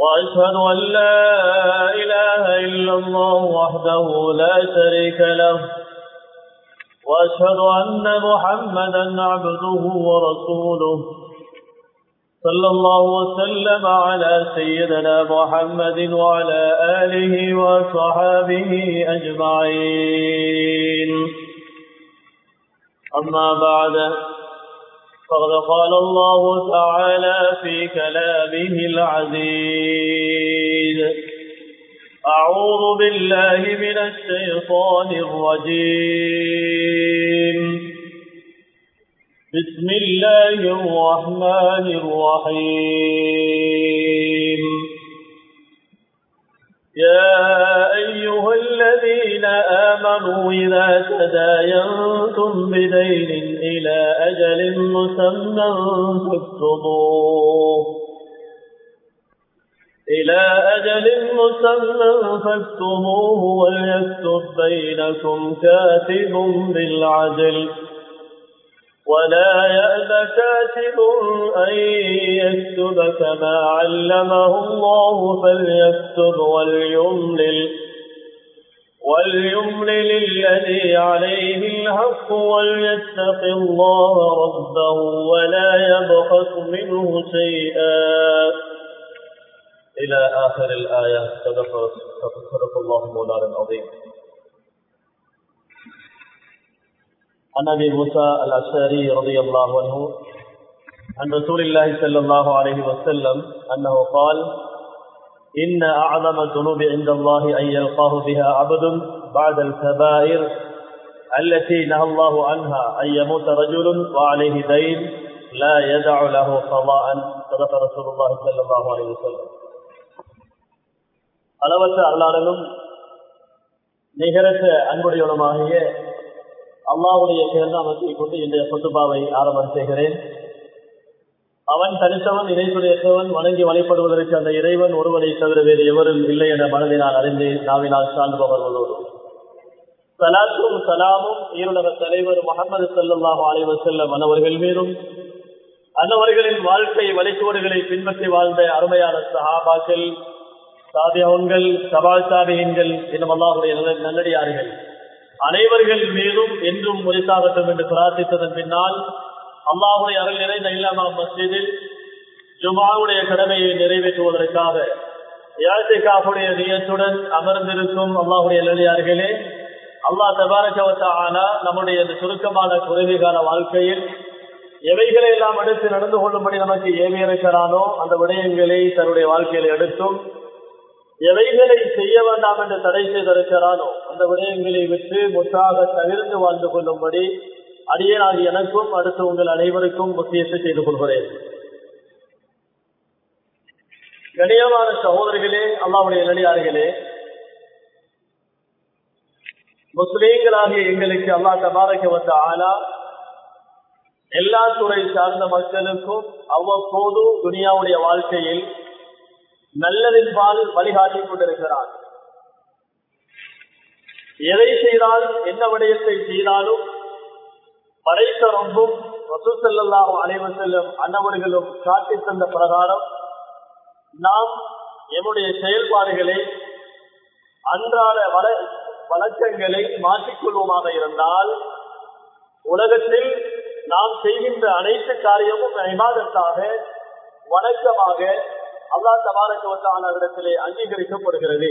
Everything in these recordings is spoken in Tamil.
وأشهد أن لا إله إلا الله وحده لا شريك له. وأشهد أن محمدا عبده ورسوله. صلى الله وسلم على سيدنا محمد وعلى آله وصحابه أجمعين. أما بعد فقد قال الله تعالى في كلامه العزيز. أعوذ بالله من الشيطان الرجيم. بسم الله الرحمن الرحيم. يا أيها الذين آمنوا إذا تداينتم بدين إلى أجل مسمى فاكتبوه. إلى أجل مسمى فاكتبوه وليكتب بينكم كاتب بالعدل. ولا يأب كاتب أن يكتب كما علمه الله فليكتب وليملل وليملل الذي عليه الحق وليتق الله ربه ولا يبخس منه شيئا. إلى آخر الآية. صدق, صدق الله مولانا العظيم. عن ابي موسى الاشعري رضي الله عنه عن رسول الله صلى الله عليه وسلم انه قال ان اعظم الذنوب عند الله ان يلقاه بها عبد بعد الكبائر التي نهى الله عنها ان يموت رجل وعليه دين لا يدع له قضاء صدق رسول الله صلى الله عليه وسلم அளவற்ற அல்லாடலும் நிகரற்ற அன்புடையவனுமாகிய அல்லாவுடைய சிறந்தாமத்தை கொண்டு இன்றைய சொத்துபாவை ஆரம்பம் செய்கிறேன் அவன் தனித்தவன் இறைவனுடையவன் வணங்கி வழிபடுவதற்கு அந்த இறைவன் ஒருவனை தவிர வேறு எவரும் இல்லை என மனதினால் அறிந்து நாவினால் சார்ந்தவர்களோடு. சலாத்தும் சலாமும் ஈருலக தலைவர் முகமது சல்லாஹ் ஆலைவர் செல்லம் அன்னவர்கள் மீதும் அன்னவர்களின் வாழ்க்கை வழிகோடுகளை பின்பற்றி வாழ்ந்த அருமையான சஹாபாக்கள் சாதியவன்கள் சபால் சாதியன்கள் இன்னும் அல்லாவுடைய நல்லடியார்கள். அனைவர்கள் மீதும் என்றும் முறைசாகட்டும் என்று பிரார்த்தித்ததன் பின்னால் அல்லாஹுடைய அருள் நிறைந்த இல்லாமா மஸ்ஜிதில் ஜுமாவுடைய கடமையை நிறைவேற்றுவதற்காக யாத்திகாவுடைய நியத்துடன் அமர்ந்திருக்கும் அல்லாஹுடைய நிலையார்களே அல்லாஹ் தபாரகவத்தானா நம்முடைய இந்த சுருக்கமான குறைவிகால வாழ்க்கையில் எவைகளை எல்லாம் எடுத்து நடந்து கொள்ளும்படி நமக்கு ஏவியிருக்கிறானோ அந்த விடயங்களை தன்னுடைய வாழ்க்கையில் எடுத்தும் எவைகளை செய்ய வேண்டாம் என்று தடை செய்திருக்கிறானோ அந்த விடயங்களை விட்டு முற்றாக தவிர்த்து வாழ்ந்து கொள்ளும்படி அடியனாகி எனக்கும் அடுத்து உங்கள் அனைவருக்கும் முக்கியத்தை செய்து கொள்கிறேன். கணியமான சகோதரிகளே அல்லாவுடைய நடிகார்களே முஸ்லீம்களாகிய எங்களுக்கு அல்லா தபாரக்க வந்த ஆனா எல்லா துறை சார்ந்த மக்களுக்கும் அவ்வப்போது துனியாவுடைய வாழ்க்கையில் நல்லதின் பால் வழிகாட்டிக் கொண்டிருக்கிறார். எதை செய்தால் என்ன விடயத்தை செய்தாலும் படைத்த ரொம்பும் வசூசல்லாஹும் அனைவர் செல்லும் அன்னவர்களும் காட்டி தந்த பிரகாரம் நாம் எம்முடைய செயல்பாடுகளை அன்றாட வள வழக்கங்களை மாற்றிக்கொள்வோமாக இருந்தால் உலகத்தில் நாம் செய்கின்ற அனைத்து காரியமும் ஐமாதத்தாக வணக்கமாக அல்லா தபாரக்கவத்தான இடத்திலே அங்கீகரிக்கப்படுகிறது.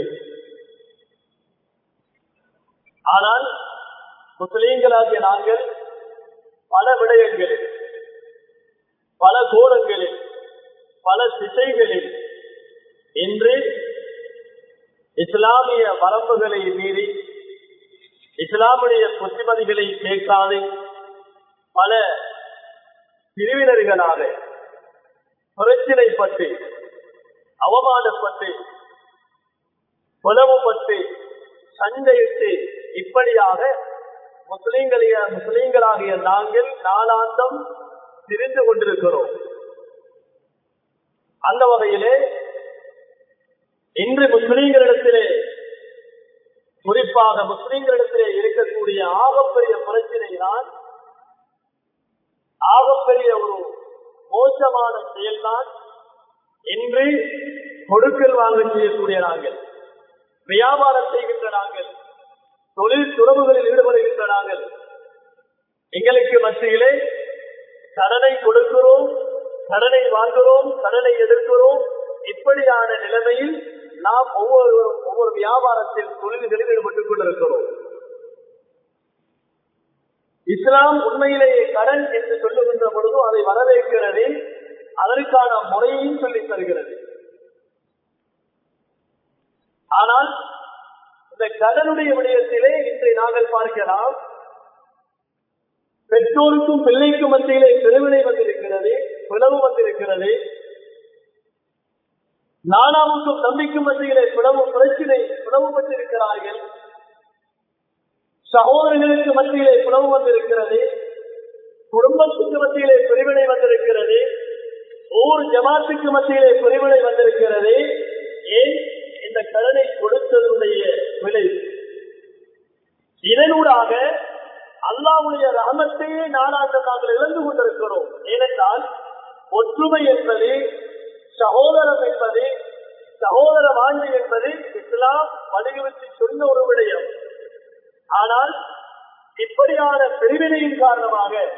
ஆனால் முஸ்லீம்களாகிய நாங்கள் பல விடயங்களில் பல கோணங்களில் பல திசைகளில் இன்று இஸ்லாமிய வரம்புகளை மீறி இஸ்லாமுடைய புத்திமதிகளை கேட்காது பல பிரிவினர்களாக பிரச்சினைப்பட்டு அவமானப்பட்டு புலவுபட்டு சண்டையிட்டு இப்படியாக முஸ்லீம்களைய முஸ்லீம்களாகிய நாங்கள் நாளாந்தம் திரிந்து கொண்டிருக்கிறோம். அந்த வகையிலே இன்று முஸ்லீம்களிடத்திலே குறிப்பாக முஸ்லீம்களிடத்திலே இருக்கக்கூடிய ஆகப்பெரிய பிரச்சனை தான் ஆகப்பெரிய ஒரு மோசமான செயல்தான் இன்று கொடுக்கல் வாங்க செய்யக்கூடிய நாங்கள் வியாபாரம் செய்கின்ற நாங்கள் தொழில் துறவுகளில் ஈடுபடுகின்ற நாங்கள் எங்களுக்கு மத்தியிலே கடனை கொடுக்கிறோம் கடனை வாங்குகிறோம் கடனை எதிர்க்கிறோம். இப்படியான நிலைமையில் நாம் ஒவ்வொருவரும் ஒவ்வொரு வியாபாரத்தில் தொழில்களில் ஈடுபட்டுக் கொண்டிருக்கிறோம். இஸ்லாம் உண்மையிலேயே கடன் என்று சொல்லுகின்ற பொழுதும் அதை வரவேற்கிறது அதற்கான முறையையும் சொல்லி தருகிறது. ஆனால் இந்த கடனுடைய விடயத்திலே இன்றை நாங்கள் பார்க்கலாம் பெற்றோருக்கும் பிள்ளைக்கும் மத்தியிலே பெருவினை வந்திருக்கிறது பிளவு வந்திருக்கிறது. நானாவுக்கும் தம்பிக்கும் மத்தியிலே பிளவு பிரச்சினை பிளவுபட்டிருக்கிறார்கள் சகோதரர்களுக்கு மத்தியிலே பிளவு வந்திருக்கிறது. குடும்பத்துக்கு மத்தியிலே பிரிவினை வந்திருக்கிறது. ஊர் ஜமாத்துக்கு மத்தியிலே பிரிவினை வந்திருக்கிறது. ஏன்? இந்த கடனை கொடுத்ததுடைய விளைவு இதனூடாக அல்லாவுடைய ரகமத்தையே நாளாக நாங்கள் இழந்து கொண்டிருக்கிறோம். ஏனென்றால் ஒற்றுமை என்பது சகோதரம் என்பது சகோதர வாழ்வு என்பது இஸ்லாம் வலியுறுத்தி சொன்ன ஒரு விடயம். ஆனால் இப்படியான பிரிவினையின் காரணமாக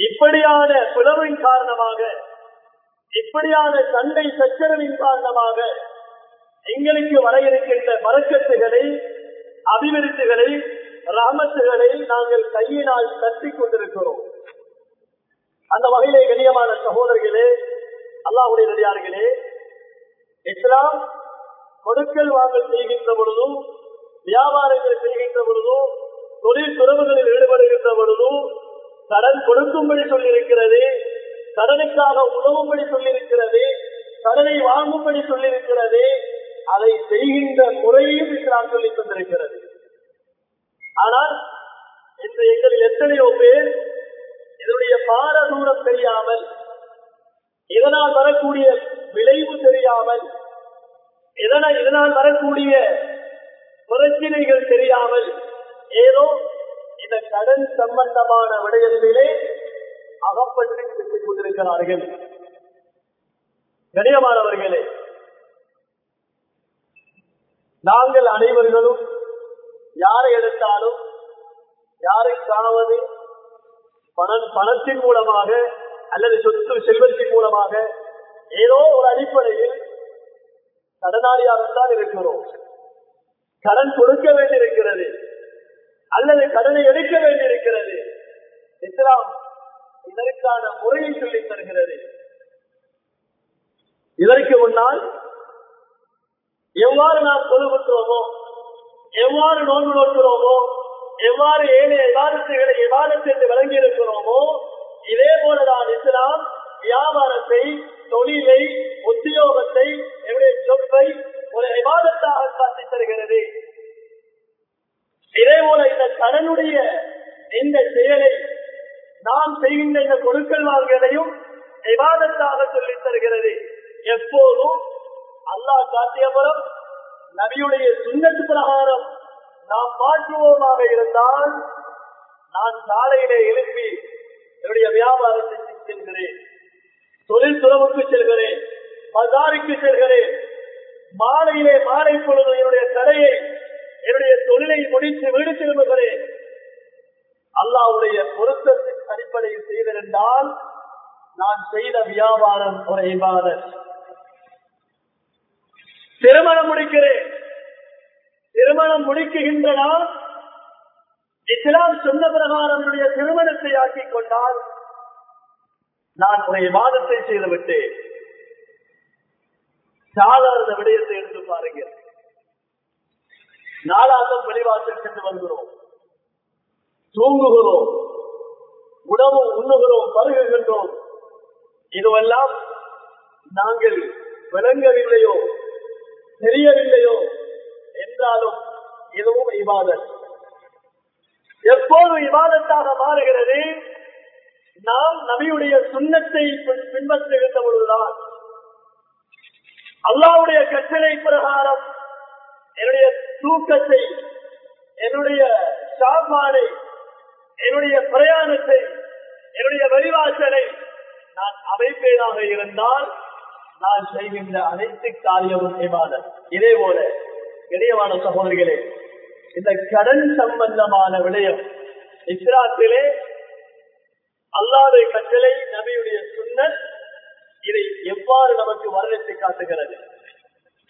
இப்படியான பிளவின் காரணமாக இப்படியான சண்டை சச்சரவின் காரணமாக எங்களுக்கு வர இருக்கின்ற மறக்கத்துகளை அபிவிருத்திகளை ராமத்துகளை நாங்கள் கையினால் தட்டி கொண்டிருக்கிறோம். அந்த வகையிலே கண்ணியமான சகோதரர்களே அல்லாஹுடைய நடிகார்களே இஸ்லாம் கொடுக்கல் வாங்கல் செய்கின்ற பொழுதும் வியாபாரங்கள் செய்கின்ற பொழுதும் தொழில் துறவுகளில் ஈடுபடுகின்ற பொழுதும் கடன் கொடுக்கும்படி சொல்லியிருக்கிறது கடனுக்காக உதவும்படி சொல்லியிருக்கிறது கடனை வாங்கும்படி சொல்லியிருக்கிறது அதை செய்கின்ற முறையும் இஸ்லாம் சொல்லி தந்திருக்கிறது. ஆனால் இன்று எங்களில் எத்தனையோ பேர் இதனுடைய பாரதூரம் தெரியாமல் இதனால் வரக்கூடிய விளைவு தெரியாமல் இதனால் இதனால் வரக்கூடிய பிரச்சனைகள் தெரியாமல் ஏதோ இந்த கடன் சம்பந்தமான விடயத்திலே அகப்பட்டு பேசிக் கொண்டிருக்கிறார்கள். கணியமானவர்களே நாங்கள் அனைவர்களும் யாரை எடுத்தாலும் யாருக்காவது பணம் பணத்தின் மூலமாக அல்லது சொத்து செல்வத்தின் மூலமாக ஏதோ ஒரு அடிப்படையில் கடனாளியாகத்தான் இருக்கிறோம். கடன் கொடுக்க வேண்டியிருக்கிறது. அல்லது கடனை எடுக்க வேண்டியிருக்கிறது. இஸ்லாம் இதற்கான முறையை சொல்லித் தருகிறது. இதற்கு முன்னால் எவ்வாறு நாம் தொழுகின்றோமோ எவ்வாறு நோன்பு நோக்கிறோமோ எவ்வாறு ஏழை விவாதத்துகளை விவாதத்தை என்று விளங்கி இருக்கிறோமோ இதே போலதான் இஸ்லாம் வியாபாரத்தை தொழிலை உத்தியோகத்தை என்னுடைய சொத்தை ஒரு விவாதத்தாக காட்டி தருகிறது. இதே போல இந்த கடனுடைய இந்த செயலை நாம் செய்கின்ற இந்த கொடுக்கல் வாங்கலையும் விவாதத்தாக சொல்லித் தருகிறது. எப்போதும் அல்லாஹ் காட்டியபுறம் நபியுடைய சுண்ணத்து பிரகாரம் நாம் மாற்றுவோமாக இருந்தால் நான் காலையிலே எழுப்பி என்னுடைய வியாபாரத்தை செல்கிறேன் தொழில் துறவுக்கு செல்கிறேன் பஜாருக்கு செல்கிறேன் மாலையிலே மாலை பொழுது என்னுடைய கடையை என்னுடைய தொழிலை முடித்து வீடு திரும்புகிறேன். அல்லாவுடைய பொருத்தத்தின் அடிப்படையில் செய்திருந்தால் நான் செய்த வியாபாரம் ஒரு இபாதத். திருமணம் முடிக்கிறேன். திருமணம் முடிக்குகின்ற நான் இஸ்லாம் சொன்ன பிரகாரம் என்னுடைய திருமணத்தை ஆக்கிக் கொண்டால் நான் உடைய வாதத்தை செய்து விட்டேன். சாதாரண விடயத்தை எடுத்து பாருங்க நாளாக வெளிவாசல் சென்று வருகிறோம். தூங்குகிறோம். உணவு உண்ணுகிறோம் பருகுகின்றோம். இதுவெல்லாம் நாங்கள் விளங்கவில்லையோ தெரியவில்லையோ என்றாலும் இதுவும் இபாதத். எப்போது இவாதத்தாக மாறுகிறது? நாம் நபியுடைய சுண்ணத்தை பின்- பின்பற்றுகின்ற பொழுதுதான். அல்லாவுடைய கட்டளை பிரகாரம் என்னுடைய தூக்கத்தை என்னுடைய சாப்பாடை என்னுடைய பிரயாணத்தை என்னுடைய வழிவாசலை நான் அமைப்பேனாக இருந்தால் நான் செய்கின்ற அனைத்து காரியமும் இபாதத் இதே போல இணையமான சகோதரிகளே இந்த கடன் சம்பந்தமான விடயம் இஸ்ராத்திலே அல்லாவுடைய கட்டளை நபியுடைய சுன்னத் இதை எவ்வாறு நமக்கு வர்ணித்து காட்டுகிறது?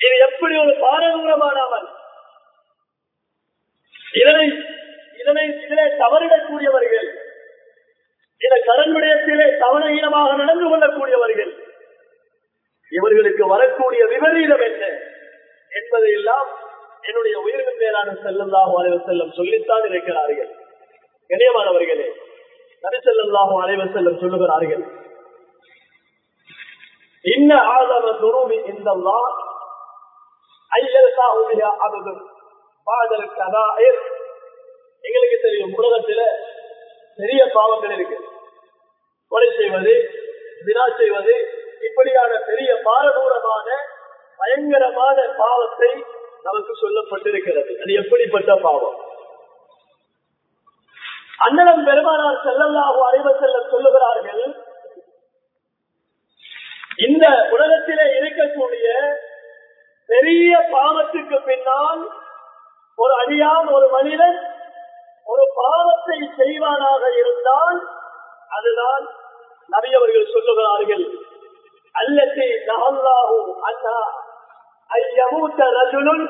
இது எப்படி ஒரு பாரதூரமான அமல்? இதனை இதனை இதிலே தவறிடக்கூடியவர்கள் இந்த கடன் விடயத்திலே தவறீனமாக நடந்து கொள்ளக்கூடியவர்கள் இவர்களுக்கு வரக்கூடிய விபரீதம் என்ன என்பதை எல்லாம் என்னுடைய உயிர்கள் மேலான செல்லல்லாஹு அலைவர் செல்லம் சொல்லித்தான் இருக்கிறார்கள். கணியமானவர்களே நபி செல்லல்லாஹு அலைவர் செல்லம் சொல்லுகிறார்கள் இன்ன ஆதம துருவி இந்த எங்களுக்கு தெரியும் உலகத்தில பெரிய பாவங்கள் இருக்கு. கொலை செய்வது வினா செய்வது இப்படியான பெரிய பாரதூரமான பயங்கரமான பாவத்தை நமக்கு சொல்லப்பட்டிருக்கிறது. அது எப்படிப்பட்ட பாவம்? அண்ணலம் பெருமானார் செல்லல்லாஹு அறிவ செல்ல சொல்லுகிறார்கள் இந்த உலகத்திலே இருக்கக்கூடிய பெரிய பாவத்துக்கு பின்னால் ஒரு அடியான் ஒரு மனிதன் ஒரு பாவத்தை செய்வானாக இருந்தால் அதுதான் நிறையவர்கள் சொல்லுகிறார்கள் அல்லத்தை நகல்லாஹு அண்ணா ஐயமூத்த ரஜுலுன்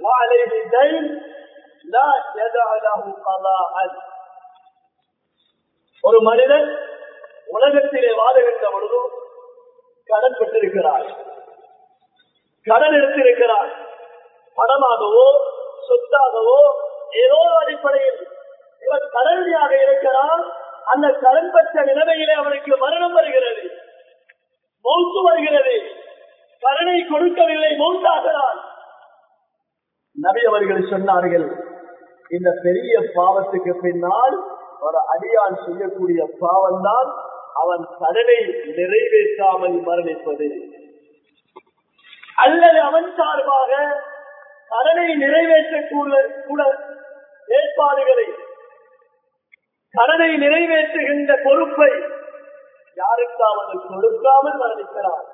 வாழைவி தைன் ஒரு மனிதன் உலகத்திலே வாழுகின்ற பொழுது கடன் பெற்றிருக்கிறார் கடன் எடுத்திருக்கிறார் படமாகவோ சொத்தாகவோ ஏதோ அடிப்படையில் இவர் கடனியாக இருக்கிறார் அந்த கடன் பெற்ற நிலைமையிலே அவனுக்கு மரணம் வருகிறது. மௌத்து வருகிறது. கடனை கொடுக்கவில்லை மௌத்தாகிறான். நபி அவர்கள் சொன்னார்கள் இந்த பெரிய பாவத்துக்கு பின்னால் ஒரு அடியான் செய்யக்கூடிய பாவம் தான் அவன் கடனை நிறைவேற்றாமல் மரணிப்பது. அல்லது அவன் சார்பாக கடனை நிறைவேற்றக்கூட கூட ஏற்பாடுகளை. கடனை நிறைவேற்றுகின்ற பொறுப்பை யாருக்காவது கொடுக்காமல் மரணிக்கிறார்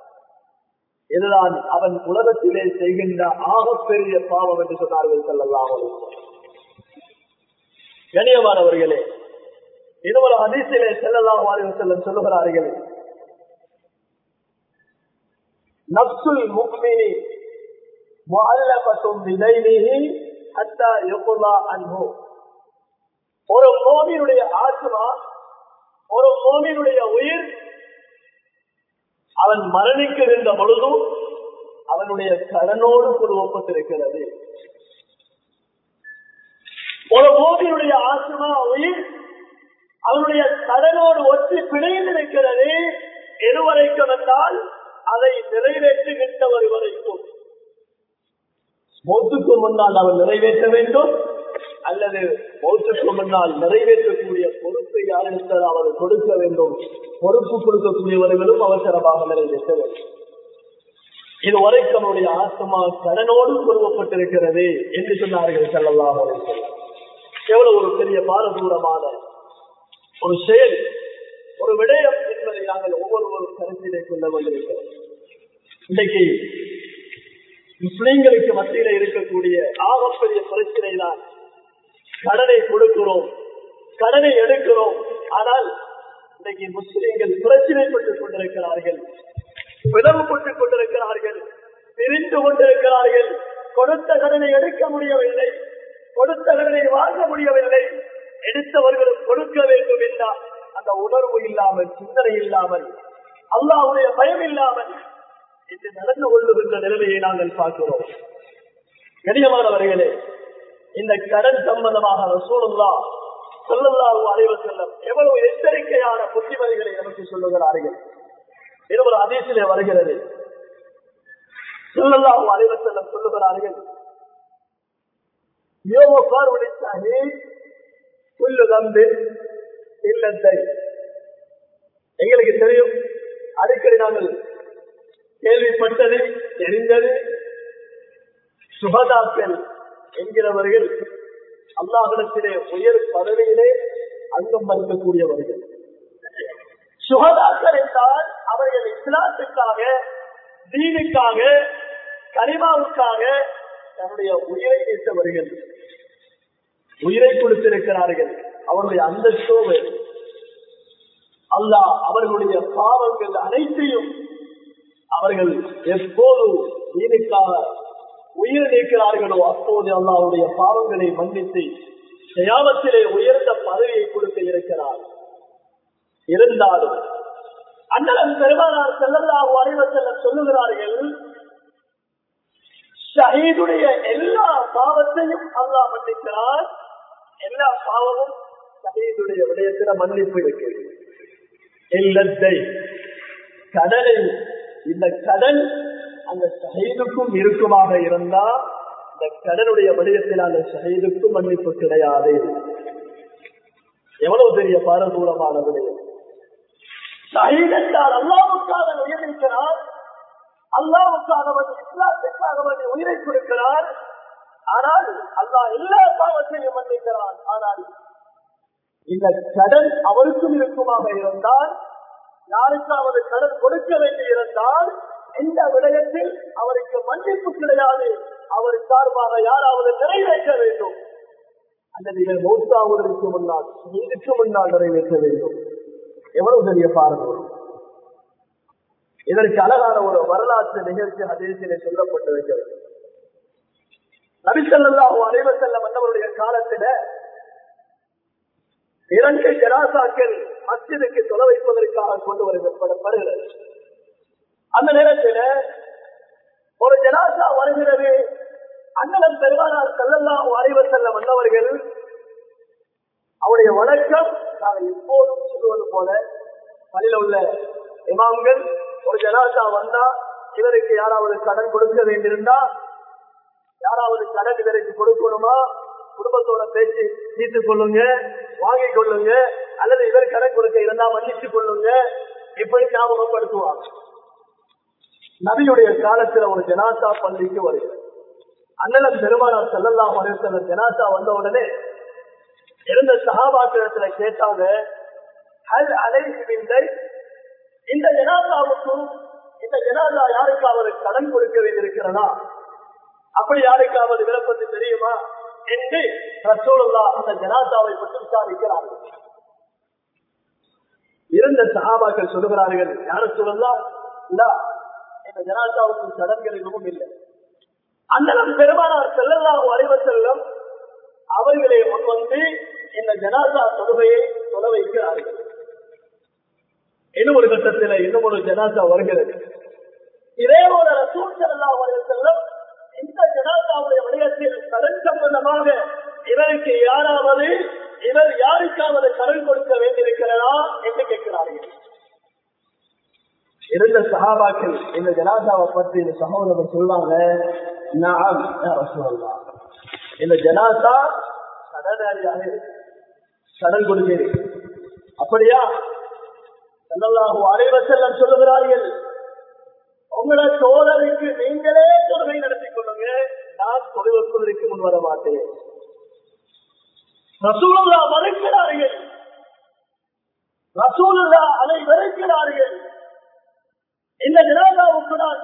இதுதான் அவன் உலகத்திலே செய்கின்ற ஆகப்பெரிய பாவம் என்று சொன்னார்கள் செல்லலாம் கணியமானவர்களே இதுவரை அதிசயிலே செல்லலாம் செல்லம் சொல்லுகிறார்கள். நப்சுல் முக்மினி ஒரு மோமினுடைய ஆத்மா ஒரு மோமினுடைய உயிர் அவன் மரணிக்கின்ற பொழுதும் அவனுடைய கடனோடு குழுவப்பட்டிருக்கிறது ஒரு மோமினுடைய ஆத்மா உயிர் அவனுடைய கடனோடு ஒற்றி பிணைந்திருக்கிறது. எதுவரைக்கும் என்றால் அதை நிறைவேற்றுகின்றவர் வரைக்கும் மௌத்துக்கு முன்னால் அவர் நிறைவேற்ற வேண்டும் அல்லது மௌத்துக்கு முன்னால் நிறைவேற்றக்கூடிய பொறுப்பை யாரிடத்தில் அவர் கொடுக்க வேண்டும் பொறுப்பு கொடுக்கக்கூடியவர்களும் அவசரமாக நிறைவேற்ற வேண்டும். இது வரைக்கும் அவனுடைய ஆத்மா கடனோடு குருவப்பட்டிருக்கிறது என்று சொன்னார்கள் செல்லலாம் எவ்வளவு ஒரு பெரிய பாரதூரமான ஒரு செயல் ஒரு விடயம் என்பதை நாங்கள் ஒவ்வொருவரும் கருத்திலே கொள்ள வேண்டியிருக்கிறோம் இன்றைக்கு முஸ்லிம்களுக்கு மத்தியில இருக்கக்கூடிய ஆகப்பெரிய பிரச்சனை தான் கடனை கொடுக்கிறோம். கடனை எடுக்கிறோம். ஆனால் இன்னைக்கு முஸ்லிம்கள் பிரச்சனைப்பட்டுக் கொண்டிருக்கிறார்கள். பிளவுபட்டுக் கொண்டிருக்கிறார்கள். பிரிந்து கொண்டிருக்கிறார்கள். கொடுத்த கடனை எடுக்க முடியவில்லை. கொடுத்த கடனை வாங்க முடியவில்லை. எடுத்தவர்களும் கொடுக்க வேண்டும் என்றால் அந்த உணர்வு இல்லாமல் சிந்தனை இல்லாமல் அல்லாவுடைய பயம் இல்லாமல் இன்று நடந்து கொள்ளுகின்ற நிலைமையை நாங்கள் பார்க்கிறோம். கடினமானவர்களே இந்த கடன் சம்பந்தமாக சூழல்லா சொல்லல்லாஹு அலைவ செல்லம் எவ்வளவு எச்சரிக்கையான புத்திமதிகளை நமக்கு சொல்லுகிறார்கள். இது ஒரு அதிசயிலே வருகிறது. சொல்லல்லாஹு அலைவ செல்லம் சொல்லுகிறார்கள் யோக பார்வடித்தாகி புல்லு தந்து இல்லத்தை. எங்களுக்கு தெரியும் அடிக்கடி நாங்கள் கேள்விப்பட்டது தெரிந்தது. சுகதாக்கள் என்கிறவர்கள் அல்லாஹிடத்திலே உயர் பதவியிலே அங்கம் வகிக்கக்கூடியவர்கள். சுகதாக்கள் என்றால் அவர்கள் இஸ்லாத்துக்காக தீனுக்காக கனிமாவுக்காக தன்னுடைய உயிரை நீட்டவர்கள் உயிரை கொடுத்திருக்கிறார்கள். அவருடைய சோவை அல்லாஹ் அவர்களுடைய பாவங்கள் அனைத்தையும் அவர்கள் எப்போது உயிருக்காக உயிர் நீக்கிறார்களோ அப்போது அல்லாவுடைய பாவங்களை மன்னித்து சயாமத்திலே உயர்ந்த பதவியை கொடுக்க இருக்கிறார். இருந்தாலும் அண்ணன் பெருமானார் செல்லல்லாஹு அறிவசல்லம் சொல்லுகிறார்கள் ஷஹீதுடைய எல்லா பாவத்தையும் அல்லாஹ் மன்னிக்கிறார். எல்லா பாவமும் ஷஹீதுடைய விடயத்தில மன்னிப்பு இருக்கிறது. இல்லத்தை கடலில் இந்த கடன் அந்த ஷஹீதுக்கும் இருக்குமாக இருந்தா இந்த கடனுடைய வடிவத்தில் அந்த ஷஹீதுக்கும் மன்னிப்பு கிடையாது. எவ்வளவு பெரிய பாரதூரமான விடயம் ஷஹீத் அல்லாவுக்காக உயர்ந்திருக்கிறார் அல்லாவுக்காகவன் இஸ்லாத்துக்காகவன் உயிரை கொடுக்கிறார். ஆனால் அல்லாஹ் எல்லா பாவத்தையும் மன்னிக்கிறான். ஆனால் இந்த கடன் அவருக்கும் இருக்குமாக இருந்தால் யாருக்காவது கடன் கொடுக்க வேண்டி இருந்தால் இந்த விடயத்தில் அவருக்கு மன்னிப்பு கிடையாது. அவர் சார்பாக யாராவது நிறைவேற்ற வேண்டும். அல்லது இவர் மௌத்தாவதற்கு முன்னால் இதுக்கு முன்னால் நிறைவேற்ற வேண்டும். எவ்வளவு பெரிய பாரதம் இதற்கு அழகான ஒரு வரலாற்று நிகழ்ச்சி அதேசிலே சொல்லப்பட்டிருக்கிறது. நபிசல்லாஹு செல்ல மன்னவருடைய காலத்தில இரண்டு ஜனாசாக்கள் மஸ்ஜிதுக்கு தொலை வைப்பதற்காக கொண்டு வருகிறது அந்த நேரத்தில் ஒரு ஜனாசா வருகிறது. அண்ணன் பெருமானார் செல்லல்லா அறிவர் செல்ல வந்தவர்கள் அவருடைய வணக்கம் நாங்கள் எப்போதும் சொல்லுவது போல பள்ளியில் உள்ள இமாம்கள் ஒரு ஜனாசா வந்தா இவருக்கு யாராவது கடன் கொடுக்க வேண்டியிருந்தா யாராவது கடன் இவருக்கு கொடுக்கணுமா? குடும்பத்தோட பேச்சு தீர்த்து கொள்ளுங்க வாங்கி கொள்ளுங்க அல்லது இவர் கடன் கொடுக்க இருந்தா மன்னிச்சு கொள்ளுங்க. இப்படி ஞாபகப்படுத்துவாங்க நபியுடைய காலத்துல ஒரு ஜனாசா பள்ளிக்கு வருகிறது அண்ணலம் பெருமானார் செல்லலாம் வருகிற ஜனாசா வந்த உடனே இருந்த சகாபாத்திரத்துல கேட்டாங்க ஹல் அலைகின்ற இந்த ஜனாசாவுக்கும் இந்த ஜனாசா யாருக்காவது கடன் கொடுக்க வேண்டியிருக்கிறதா? அப்படி யாருக்காவது விளப்பத்து தெரியுமா? என்று ரசோல்லா அந்த ஜனாதாவை பற்றி விசாரிக்கிறார்கள். இருந்த சகாபாக்கள் சொல்லுகிறார்கள் யார சொல்லலாம் இந்த ஜனாதாவுக்கு கடன்கள் எதுவும் இல்லை. அண்ணன் பெருமானார் செல்லலாம் அறிவ செல்லும் அவர்களை முன்வந்து இந்த ஜனாதா தொழுகையை தொலை வைக்கிறார்கள். இன்னும் ஒரு கட்டத்தில் இன்னும் ஒரு ஜனாதா வருகிறது. இதே போல ரசூல் செல்லலாம் அறிவ செல்லும் இந்த ஜனாதாவுடைய விடயத்தில் கடன் சம்பந்தமாக இவருக்கு யாராவது இவர் யாருக்காவது கடன் கொடுக்க வேண்டியிருக்கிறதா என்று கேட்கிறார்கள். இருந்த சகாபாக்கள் இந்த ஜனாதாவை பற்றி இந்த சகோதரர் சொல்றாங்க நான் சொல்லலாம் இந்த ஜனாதா கடனாளியாக கடன் கொடுக்கிறேன் அப்படியா? செல்லல்லாஹு அனைவசல்லம் சொல்லுகிறார்கள் உங்களோட தோழருக்கு நீங்களே தொழுகை நடத்திக் கொள்ளுங்க. நான் தொழில்நுட்பதற்கு முன் வர மாட்டேன். ரசூலுல்லா மறுக்கிறார்கள். ரசூலுல்லா அதை வெறுக்கிறார்கள். இந்த ஜனாதாவுக்கு நான்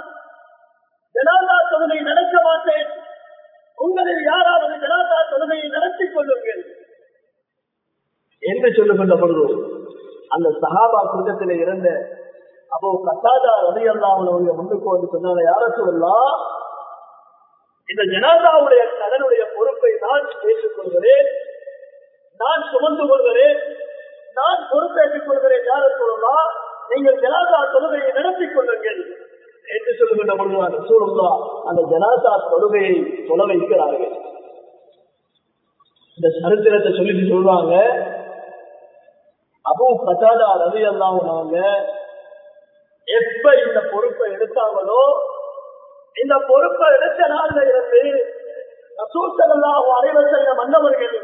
ஜனாதா தொழுகை நடக்க மாட்டேன். உங்களில் யாராவது ஜனாதா தொழுகையை நடத்திக் கொள்ளுங்கள். என்று சொல்லுகின்ற பொழுது அந்த சகாபா கூட்டத்தில் இருந்த அப்போ கத்தாதா ரவி அல்லாமல் முன்னுக்கு வந்து சொன்னாங்க யார சொல்லலாம் இந்த ஜனாதாவுடைய கடனுடைய பொறுப்பை நான் ஏற்றுக்கொள்கிறேன் நான் சுமந்து கொள்கிறேன் நான் பொறுப்பேற்றுக் கொள்கிறேன் யார சொல்லலாம் நீங்கள் ஜனாதா தொழுகையை நடத்திக் கொள்ளுங்கள். என்று சொல்லுகின்ற பொழுது அந்த ஜனாதா தொழுகையை தொலை வைக்கிறார்கள். இந்த சரித்திரத்தை சொல்லிட்டு சொல்றாங்க அப்போ கதாதா ரவி அல்லாம இந்த பொறுப்பை எடுத்தாங்களோ இந்த பொறுப்பை எடுத்த நாள்ல இருந்து ரசூசல்லாஹு அனைவர் மன்னவர்கள்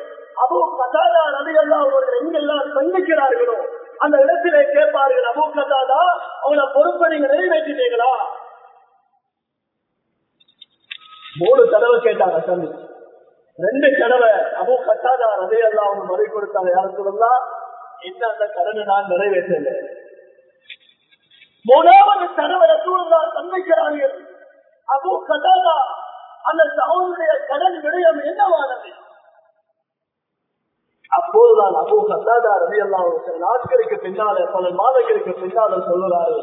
அபு கதாதா நபி அவர்கள் எங்கெல்லாம் சந்திக்கிறார்களோ அந்த இடத்திலே கேட்பார்கள் அபு கதாதா அவங்கள பொறுப்பை நீங்க நிறைவேற்றிட்டீங்களா மூணு தடவை கேட்டாங்க சந்திச்சு ரெண்டு தடவை அபு கத்தாதா ரவி அல்லா அவங்க மறை கொடுத்தாங்க யாரும் சொல்லலாம் என்ன அந்த கடனை நான் நிறைவேற்றல. மூணாவது தடவை ரசூல்லா சந்திக்கிறார்கள் அபு கத்தாதா அந்த சகோதரிய கடன் விடயம் என்னவானது? அப்போதுதான் அபு கத்தாதா ரவி அல்லா சில நாட்களுக்கு பின்னால பல மாதங்களுக்கு பின்னால சொல்லுறாரு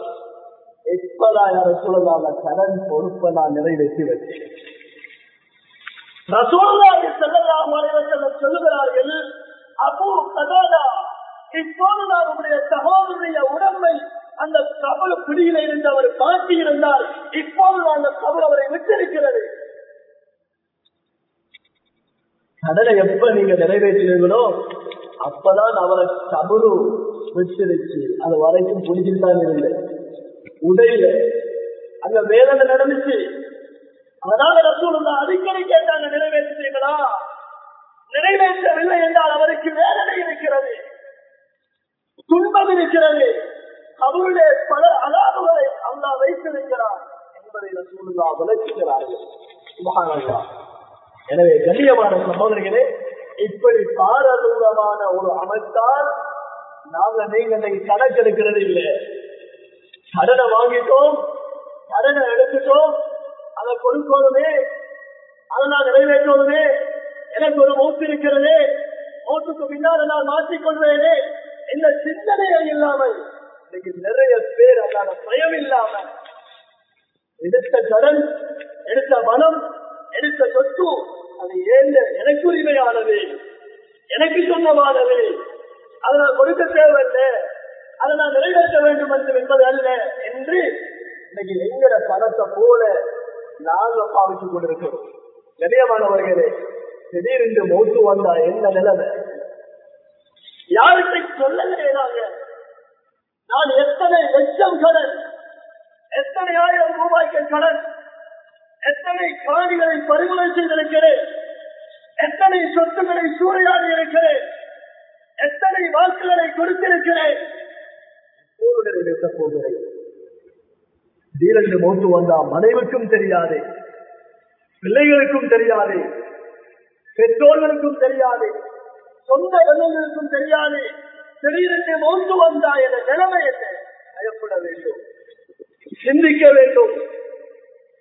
இப்பதான் யாரும் சொல்லலாம் கடன் பொறுப்பை நான் நிறைவேற்றி வச்சேன் ரசூலுல்லாஹி ஸல்லல்லாஹு அலைஹி வஸல்லம் சொல்லுகிறார்கள் அப்போ கதாதா இப்போது நான் உடைய சகோதரனுடைய உடம்பை அந்த கபல பிடியில இருந்து அவர் காட்டி இருந்தார். இப்போது அந்த கபல் அவரை விட்டிருக்கிறது. கடனை எப்ப நீங்க நிறைவேற்றினீங்களோ அப்பதான் அவரை கபரு விட்டுருச்சு. அது வரைக்கும் புரிஞ்சுதான் தான் இருந்தேன் உடையில. அங்க வேதனை நடந்துச்சு. அதனால ரசூல் அடிக்கடி கேட்டாங்க நிறைவேற்றீங்களா நிறைவேற்றவில்லை என்றால் அவருக்கு வேதனை இருக்கிறது. துன்பம் இருக்கிறது. அவருடைய பல அலாபுகளை அல்லா வைத்திருக்கிறார் என்பதை ரசூலுல்லா விளக்குகிறார்கள். எனவே கண்ணியமான சகோதரிகளே இப்படி பாரதூரமான ஒரு அமைத்தால் நாங்க நீங்க கணக்கெடுக்கிறது இல்லை. கடனை வாங்கிட்டோம் கடனை எடுத்துட்டோம் அதை கொடுக்கணுமே அதை நான் நிறைவேற்றணுமே எனக்கு ஒரு மூத்து இருக்கிறது மூத்துக்கு பின்னால் நான் மாற்றிக்கொள்வேனே இந்த சிந்தனைகள் இல்லாமல் இன்னைக்கு நிறைய பேர் அல்லாத பயம் இல்லாம எடுத்த கடன் எடுத்த மனம் எடுத்த சொத்து அது ஏந்த எனக்கு உரிமையானது எனக்கு சொந்தமானது. அதை நான் கொடுக்க தேவையில்லை. அதை நான் நிறைவேற்ற வேண்டும் என்று என்பது அல்ல என்று இன்னைக்கு எங்கட பணத்தை போல நாங்க பாவித்துக் கொண்டிருக்கிறோம். கண்ணியமானவர்களே திடீரென்று மௌத்து வந்தா என்ன நிலைமை? யாருக்கு சொல்லலையே நாங்க? எத்தனை லட்சம் கடன் எத்தனை ஆயிரம் ரூபாய்க்கு கடன் எத்தனை காணிகளை பறிமுறை செய்திருக்கிறேன் எத்தனை சொத்துக்களை சூறையாடி இருக்கிறேன் எத்தனை வாக்குகளை கொடுத்திருக்கிறேன். எப்போது நிறைவேற்றப் போகிறேன். வந்தா மனைவிக்கும் தெரியாது பிள்ளைகளுக்கும் தெரியாது பெற்றோர்களுக்கும் தெரியாது சொந்த பந்தங்களுக்கும் தெரியாது திடீரென்று மோட்டு வந்தா என நிலைமை என்ன? பயப்பட வேண்டும். சிந்திக்க வேண்டும்.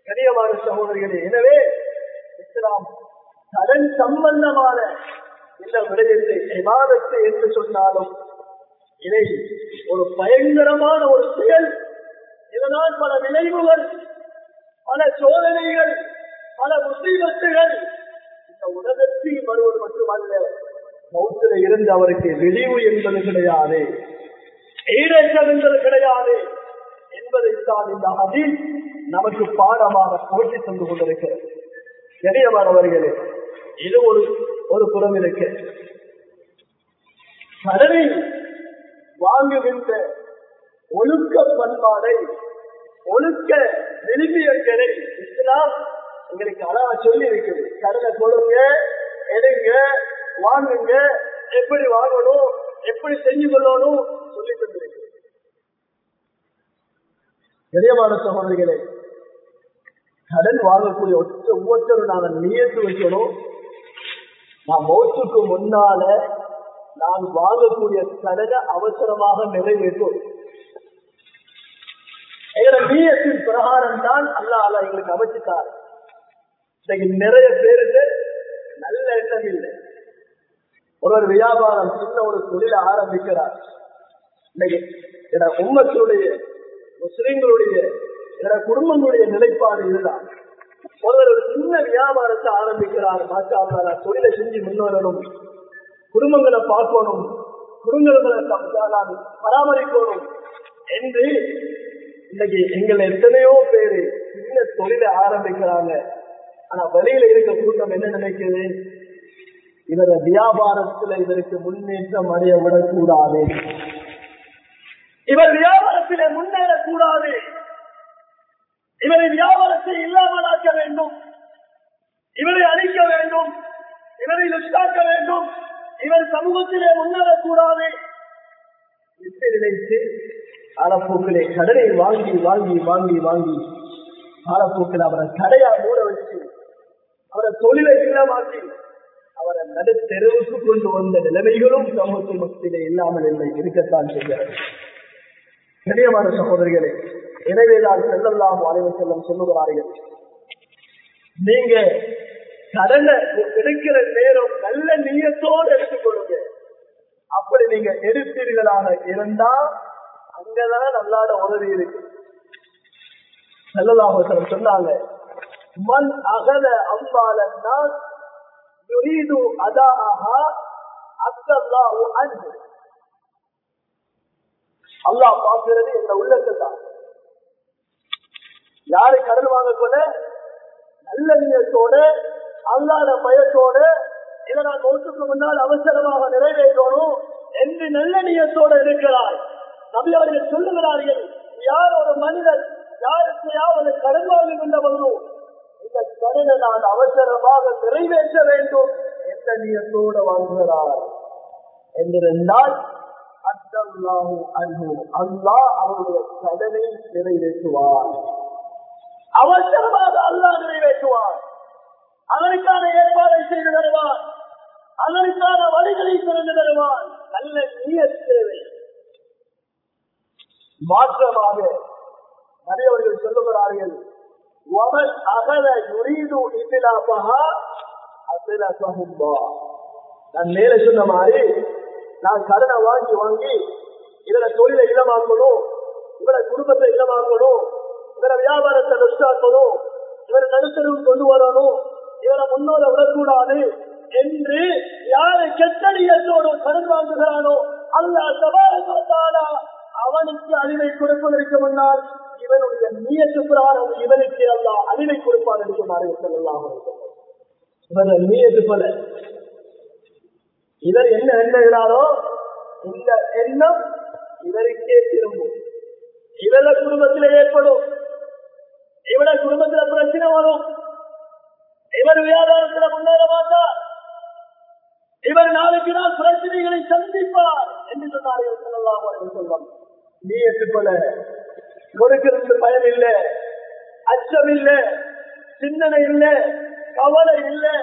கனியமான சகோதரிகளே எனவே இஸ்லாம் கடன் சம்பந்தமான இந்த விடயத்தை விவாதத்தை என்று சொன்னாலும் இதை ஒரு பயங்கரமான ஒரு செயல் இதனால் பல விளைவுகள் பல சோதனைகள் பல முசீபத்துகள் இந்த உலகத்தில் வருவது மட்டுமல்ல மௌத்தில இருந்து அவருக்கு விழிவு என்பது கிடையாது. ஈடேற்றம் என்பது கிடையாது என்பதைத்தான் இந்த அதில் நமக்கு பாடமாக போட்டி தந்து கொண்டிருக்கிறது. பெரியமானவர்களே இது ஒரு ஒரு புறம் இருக்கு. கடனை வாங்குகின்ற ஒழுக்க பண்பாடை ஒழுக்க விரும்பியங்களை இஸ்லாம் எங்களுக்கு அழகா சொல்லி இருக்குது கடனை கொடுங்க எடுங்க வாங்குங்க எப்படி வாங்கணும் எப்படி செஞ்சு கொள்ளணும் சொல்லி தந்திருக்கு பெரியமான சகோதரிகளே கடன் வாங்கக்கூடிய ஒவ்வொருத்தரும் நாங்கள் நியத்து வைக்கணும். நான் மௌத்துக்கு முன்னால நான் வாங்கக்கூடிய கடனை அவசரமாக நிறைவேற்றும் எங்களோட நீயத்தின் பிரகாரம் தான் அல்லா அல்லா எங்களுக்கு அமைச்சுட்டார். இன்னைக்கு நிறைய பேருக்கு நல்ல எண்ணம் இல்லை. ஒருவர் வியாபாரம் சின்ன ஒரு தொழில ஆரம்பிக்கிறார். இன்னைக்கு என உம்மத்தினுடைய முஸ்லிம்களுடைய குடும்பங்களுடைய நிலைப்பாடு இதுதான். ஒருவர் ஒரு சின்ன வியாபாரத்தை ஆரம்பிக்கிறார். மாற்றா தொழிலை செஞ்சு முன்னேறணும் குடும்பங்களை பார்க்கணும். குடும்பங்களை பராமரிக்கணும் என்று இன்னைக்கு எங்களை எத்தனையோ பேரு சின்ன தொழிலை ஆரம்பிக்கிறாங்க. ஆனா வழியில இருக்க கூட்டம் என்ன நினைக்குது? இவர வியாபாரத்துல இவருக்கு முன்னேற்றம் அடைய விடக்கூடாது இவர் வியாபாரத்திலே முன்னேறக்கூடாது. இவரை வியாபாரத்தை இல்லாமலாக்க வேண்டும். இவரை அழிக்க வேண்டும். இவரை லுஷ்டாக்க வேண்டும். இவர் சமூகத்திலே முன்னேறக்கூடாது. நினைத்து அறப்போக்கிலே கடனை வாங்கி வாங்கி வாங்கி வாங்கி காலப்போக்கில் அவரை கடையா மூட வச்சு அவரை தொழிலை இல்லமாக்கி அவரை நடுத்தெருவுக்கு கொண்டு வந்த நிலைமைகளும் சமூக மத்தியிலே இல்லாமல் இல்லை. இருக்கத்தான் செய்கிறது கணியமான சகோதரிகளே எனவேதான் செல்லல்லாம் அனைவர் செல்லம் சொல்லுகிறார்கள் நீங்க கடனை எடுக்கிற நேரம் நல்ல நீயத்தோடு எடுத்துக்கொள்ளுங்க அப்படி நீங்க எடுப்பீர்களாக இருந்தா அங்கதான் நல்லாட உதவி இருக்கு. செல்லலாம் சொன்னாங்க மண் அகல அம்பாலன்னா யுரீது அதாஹா அல்லாஹ் இந்த உள்ளத்தை தான் யாரு கடன் வாங்க கூட நல்ல நியத்தோட அல்லாத பயத்தோட இதை நான் ஒத்துக்கு முன்னால் அவசரமாக நிறைவேற்றணும் என்று நல்ல நியத்தோட இருக்கிறார் நபி அவர்கள் சொல்லுகிறார்கள் யார் ஒரு மனிதன் யாருக்கையாவது கடன் வாங்குகின்ற பொழுதும் இந்த கடனை நான் அவசரமாக நிறைவேற்ற வேண்டும் என்ற நியத்தோடு வாங்குகிறார் என்றிருந்தால் அல்லாஹு அன்பு அல்லாஹ் அவருடைய கடனை நிறைவேற்றுவார். அவசரமாக அல்லாஹ் நிறைவேற்றுவார். அதற்கான ஏற்பாடை செய்து தருவார். அதற்கான வழிகளை திறந்து தருவார். நல்ல நீய தேவை. மாற்றமாக நிறையவர்கள் சொல்லுகிறார்கள் ஒமன் அகல யுரீது இதிலாபகா நான் மேல சொன்ன மாதிரி நான் கடனை வாங்கி வாங்கி இவரை தொழிலை இல்லமாக்கணும் இவரை குடும்பத்தை இல்லமாக்கணும் இவரை வியாபாரத்தை நஷ்டாக்கணும் இவரை நடுத்தரவு கொண்டு வரணும் இவரை முன்னோர விடக்கூடாது என்று யாரை கெட்டடியத்தோடு கடன் வாங்குகிறானோ அல்ல சபாரத்தானா அவனுக்கு அறிவை கொடுப்பதற்கு முன்னால் இவனுடைய நீயத்து பிரகாரம் இவனுக்கு அல்லா அழிவை கொடுப்பான் என்று சொன்னார்கள் செல்லலாம் இவன் நீயத்து போல. இவர் என்ன எண்ணுகிறாரோ இந்த எண்ணம் இவருக்கே திரும்பும். இவர குடும்பத்தில் ஏற்படும். இவர குடும்பத்துல பிரச்சனை வரும். இவர் வியாபாரத்துல முன்னேற மாட்டார். இவர் நாளைக்கு நாள் பிரச்சனைகளை சந்திப்பார் என்று சொன்னார்கள் சொல்லலாம் சொல்லம் நீ ஏற்றுக்கொள்ள கொடுக்கிறது பயம் இல்லை அச்சம் இல்லை சிந்தனை இல்லை கவலை இல்லை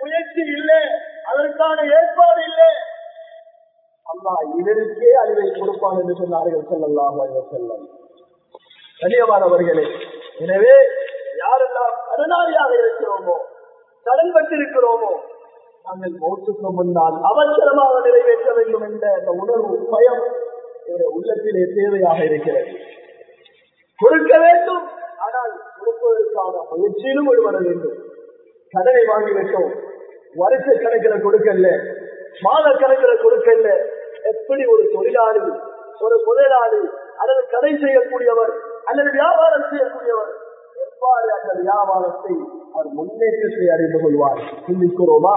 முயற்சி இல்லை அதற்கான ஏற்பாடு இல்லை. அம்மா இதற்கே அறிவை கொடுப்பான் என்று சொன்னார்கள் செல்லலாம் செல்லம் கனியமானவர்களே எனவே யாரெல்லாம் கடனாளியாக இருக்கிறோமோ கடன் பட்டிருக்கிறோமோ நாங்கள் மௌத்துக்கு முன்னால் அவசரமாக நிறைவேற்ற வேண்டும் என்ற அந்த உணர்வு பயம் இவருடைய உள்ளத்திலே தேவையாக இருக்கிறது. கொடுக்க வேண்டும். ஆனால் கொடுப்பதற்கான முயற்சியிலும் ஈடுபட வேண்டும். கடனை வச்சோம் வருஷ கணக்கில் கொடுக்கல மாத கணக்கில் கொடுக்கல எப்படி ஒரு தொழிலாளி ஒரு முதலாளி அல்லது கடை செய்யக்கூடியவர் அல்லது வியாபாரம் செய்யக்கூடியவர் எவ்வாறு அந்த வியாபாரத்தை அவர் முன்னேற்றத்தை அறிந்து கொள்வார்? சிந்திக்கிறோமா?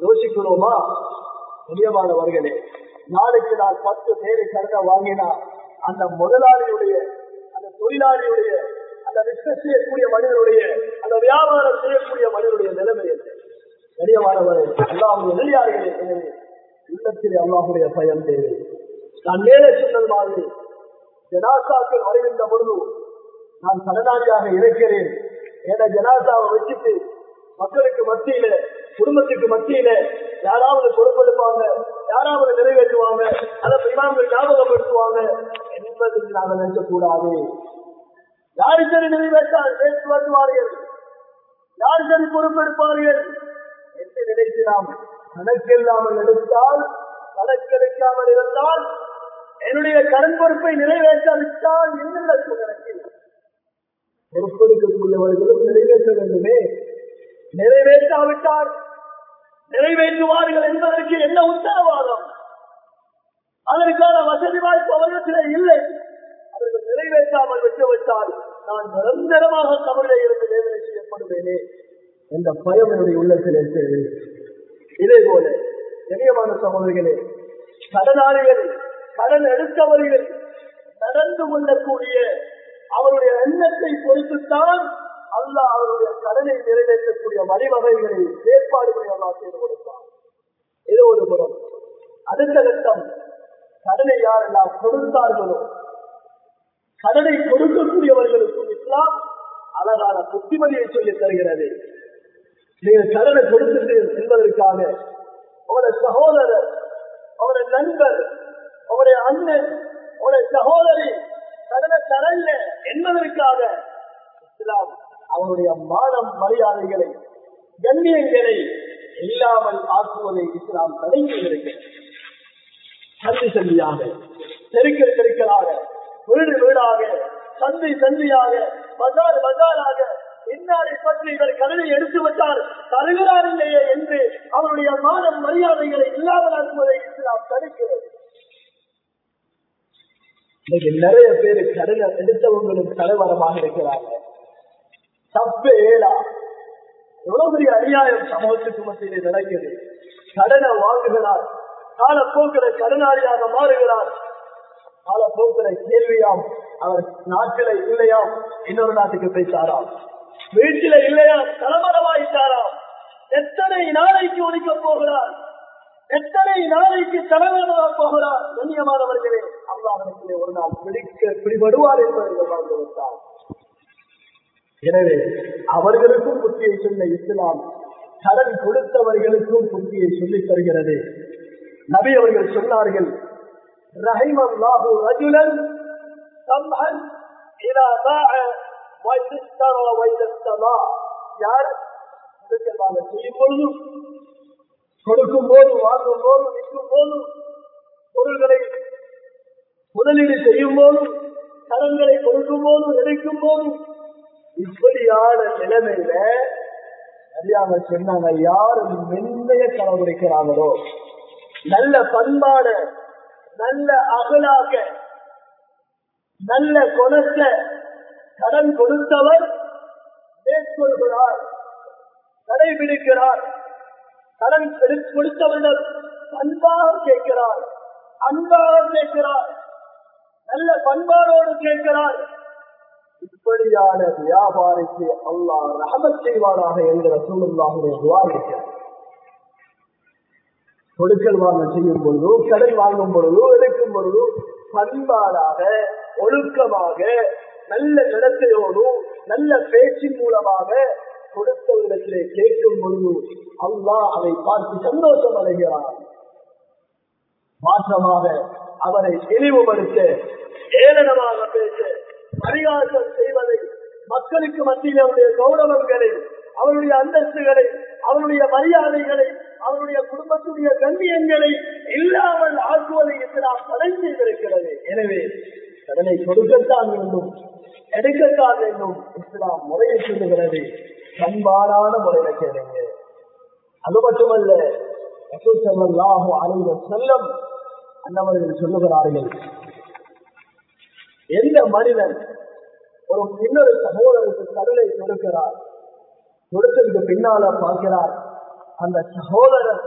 யோசிக்கிறோமா? முக்கியமானவர்களே நாளைக்கு நாள் பத்து பேரை கடனை வாங்கினா அந்த முதலாளியுடைய தொழிலாளியுடைய அந்த பிசினஸ் செய்யக்கூடிய மனிதனுடைய அந்த வியாபாரம் செய்யக்கூடிய மனிதனுடைய நிலைமை என்ன? கடியமானவரை அல்லாவுடைய நெறியாளர்களே எனவே உள்ளத்திலே அல்லாஹுடைய பயம் தேவை. நான் மேலே சொன்னது மாதிரி ஜனாசாக்கள் வருகின்ற பொழுது நான் கடனாளியாக இருக்கிறேன் என ஜனாசாவை வச்சுட்டு மக்களுக்கு மத்தியில குடும்பத்துக்கு மத்தியில யாராவது பொறுப்பெடுப்பாங்க யாராவது நிறைவேற்றுவாங்க அதை இமாம்கள் ஞாபகப்படுத்துவாங்க என்பதை நாங்கள் நினைக்கக்கூடாது. யாரு சரி நிறைவேற்றால் பேசுவார்கள் யார் சரி பொறுப்பெடுப்பார்கள்? என்று நினைத்து நாம் கணக்கில்லாமல் எடுத்தால் கணக்கெடுக்காமல் இருந்தால் என்னுடைய கடன் பொறுப்பை நிறைவேற்றாவிட்டால் என்ன கணக்கில்? பொறுப்பெடுக்கக்கூடியவர்களும் நிறைவேற்ற வேண்டுமே. நிறைவேற்றாவிட்டால் நிறைவேற்றுவார்கள் என்பதற்கு என்ன உத்தரவாதம்? அதற்கான வசதி வாய்ப்பு அவர்களிடத்திலே இல்லை. அவர்கள் நிறைவேற்றாமல் விட்டுவிட்டால் நான் நிரந்தரமாக தமிழை இருந்து வேதனை செய்யப்படுவேனே என்ற பயம் என்னுடைய உள்ளத்தில் இருக்கிறது. இதே போல கண்ணியமான சகோதரிகளே கடனாளிகள் கடன் எடுத்தவர்கள் நடந்து கொள்ளக்கூடிய அவருடைய எண்ணத்தை பொறுத்துத்தான் அல்லாஹ் அவருடைய கடனை நிறைவேற்றக்கூடிய வழிவகைகளை ஏற்பாடுகளை அல்லா செய்து கொடுப்பார் இது ஒரு புறம். அடுத்த கட்டம் கடனை யாரெல்லாம் கொடுத்தார்களோ கடனை கொடுக்கக்கூடியவர்களுக்கும் இஸ்லாம் அழகான புத்திமதியை சொல்லி தருகிறது. நீங்கள் கடனை கொடுத்துட்டு என்பதற்காக உங்களுடைய சகோதரர் அவருடைய நண்பர் அவருடைய அண்ணன் அவருடைய சகோதரி கடனை தரல என்பதற்காக இஸ்லாம் அவருடைய மானம் மரியாதைகளை கண்ணியங்களை இல்லாமல் ஆக்குவதை இஸ்லாம் தடங்கி இருக்கிறது சந்தி சந்தியாக தெருக்கள் தெருக்களாக வீடு வீடாக சந்தை சந்தியாக பஜார் பஜாராக இன்னாரை பற்றி இவர் கடனை எடுத்து விட்டார் தருகிறார் இல்லையே என்று அவருடைய மானம் மரியாதைகளை இல்லாமலாக்குவதை இஸ்லாம் தடுக்கிறது இன்னைக்கு நிறைய பேர் கடனை எடுத்தவங்களும் தலைவரமாக இருக்கிறாங்க. தப்பு ஏழா எவ்வளவு பெரிய அநியாயம் சமூகத்துக்கு மத்தியிலே நடக்குது. கடனை வாங்குகிறார். காலப்போக்கில் கடனாளியாக மாறுகிறார். காலப்போக்கில் கேள்வியாம். அவர் நாட்டில இல்லையாம். இன்னொரு நாட்டுக்கு போய்த்தாராம். வீட்டில இல்லையா? தலைமரமாயிட்டாராம் எத்தனை நாளைக்கு ஒழிக்க போகிறார்? எத்தனை நாளைக்கு தலைவராக போகிறார்? கண்ணியமானவர்களே அல்லாஹிடத்திலே ஒரு நாள் பிடிக்க பிடிபடுவார் என்பதை எனவே அவர்களுக்கும் புத்தியை சொன்ன இஸ்லாம் கடன் கொடுத்தவர்களுக்கும் புத்தியை சொல்லித் தருகிறது. நபி அவர்கள் சொன்னார்கள் ரஹிம் அல்லாஹு ரஜுலன் சம்ஹன் وإذا اشترى وإذا வைதஸ்தமா யார் கொடுக்கலாக செய்யும் பொழுதும் கொடுக்கும் போதும் வாங்கும் போதும் விற்கும் போதும் பொருள்களை முதலீடு செய்யும் போதும் கடன்களை கொடுக்கும் போதும் எடுக்கும் போதும் இப்படியான நிலைமையில அறியாம சொன்னாங்க யாரும் மென்மைய கலவரிக்கிறாங்களோ நல்ல பண்பாட நல்ல அகலாக நல்ல குணத்த கடன் கொடுத்தவர் மேற்கொள்கிறார் கடைபிடிக்கிறார் கடன் கொடுத்தவர்கள் அன்பாக கேட்கிறார் அன்பாக கேட்கிறார் நல்ல பண்பாடோடு கேட்கிறார். இப்படியான வியாபாரிக்கு அல்லாஹ் ரஹமத் செய்வாராக என்கிற சூழ்நிலாக வாழ்க்கிறார் கொடுக்கல் வாங்க செய்யும் பொழுதோ கடன் வாங்கும் பொழுதோ எடுக்கும் பொழுதோ பண்பாடாக ஒழுக்கமாக நல்ல நடத்தையோடும் நல்ல பேச்சின் மூலமாக கொடுத்தவரிடத்திலே கேட்கும் பொழுது அல்லா அதை பார்த்து சந்தோஷம் அடைகிறார் மாற்றமாக அவரை தெளிவுபடுத்த ஏளனமாக பேச பரிகாசம் செய்வதை மக்களுக்கு மத்தியில் அவருடைய கௌரவங்களை அவருடைய அந்தஸ்துகளை அவருடைய மரியாதைகளை அவருடைய குடும்பத்துடைய கண்ணியங்களை இல்லாமல் ஆக்குவதை இஸ்லாம் தடை செய்திருக்கிறது எனவே கடனை கொடுக்கத்தான் வேண்டும் எடுக்கத்தான் வேண்டும் இஸ்லாம் முறையை சொல்லுகிறது. பண்பாடான முறையில கேளுங்க. அது மட்டுமல்ல செல்லாஹோ அறிந்த செல்லம் அன்னவர்கள் சொல்லுகிறார்கள் எந்த மனிதன் ஒரு இன்னொரு சகோதரருக்கு கருளை கொடுக்கிறார் கொடுத்ததுக்கு பின்னால பார்க்கிறார். அந்த சகோதரர்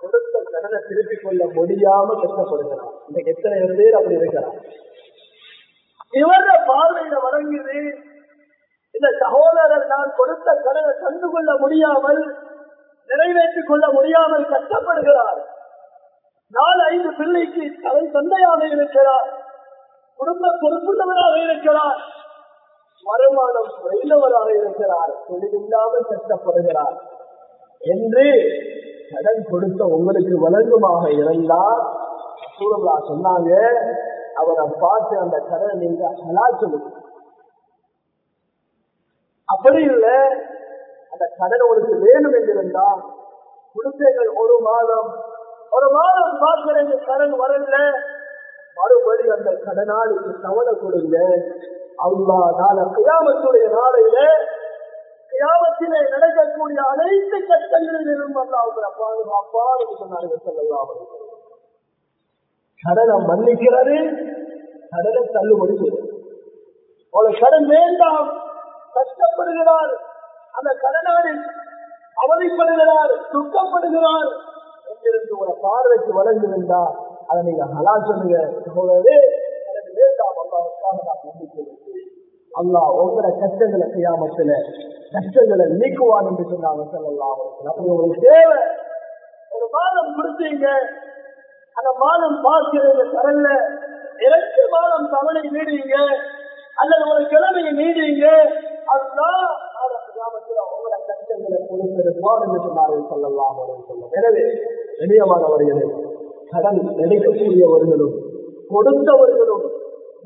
கொடுத்த கடனை திருப்பிக் கொள்ள முடியாம கஷ்டப்படுகிறார். இன்னைக்கு எத்தனை பேர் அப்படி இருக்கிறார்? இவர பார்வையில வழங்குது இந்த சகோதரர் நான் கொடுத்த கடனை கண்டு கொள்ள முடியாமல் நிறைவேற்றிக் கொள்ள முடியாமல் கஷ்டப்படுகிறார். நாலு ஐந்து பிள்ளைக்கு தலை தந்தையாக இருக்கிறார். குடும்ப பொறுப்புள்ளவராக இருக்கிறார். வருமானம் குறைந்தவராக இருக்கிறார். தொழிலில்லாமல் கஷ்டப்படுகிறார். என்று கடன் கொடுத்த உங்களுக்கு வழங்குமாக இருந்தால் சூழலா சொன்னாங்க அவரை பார்த்து அந்த கடன் நீங்க சொல்லு அப்படி இல்லை அந்த கடன் உங்களுக்கு வேணும் என்றிருந்தா குடிசைகள் ஒரு மாதம் ஒரு மாதம் பார்க்கிற கடன் வரல மறுபடி அந்த கடனாளிக்கு கவலை கொடுங்க. அல்லா நாள கியாமத்துடைய நாளையில கியாமத்திலே நடக்கக்கூடிய அனைத்து கஷ்டங்களிலும் அல்லா அவங்களை பாதுகாப்பார் என்று சொன்னார்கள் சொல்லலாம் கடனை மன்னிக்கிறது கடனை தள்ளுபடி செய்வது அவளுக்கு கடன் வேண்டாம் கஷ்டப்படுகிறார் அந்த கடனாளி அவதிப்படுகிறார் துக்கப்படுகிறார் எங்கிருந்து ஒரு பார்வைக்கு வழங்கிருந்தா அதை நீங்க ஹலா சொல்லுங்க. சகோதரே எனக்கு வேண்டாம் அல்லாவுக்காக நான் நம்பிக்கை அல்லா அல்லாஹ் உங்களோட கஷ்டங்களை செய்யாமத்துல கஷ்டங்களை நீக்குவான் என்று சொன்னாங்க சொல்லலாம் அப்படி உங்களுக்கு தேவை. ஒரு மாதம் கொடுத்தீங்க அந்த மாதம் பார்க்கிறது தரல இரண்டு மாதம் தவணை நீடுங்க. அல்லது ஒரு கிழமையை நீடிங்க. அதுதான் உங்களோட கஷ்டங்களை கொடுத்திருப்பார் என்று சொன்னார்கள் சொல்லலாம் சொல்லும் எனவே இனியமானவர்களே கடன் நினைக்கக்கூடியவர்களும் கொடுத்தவர்களும்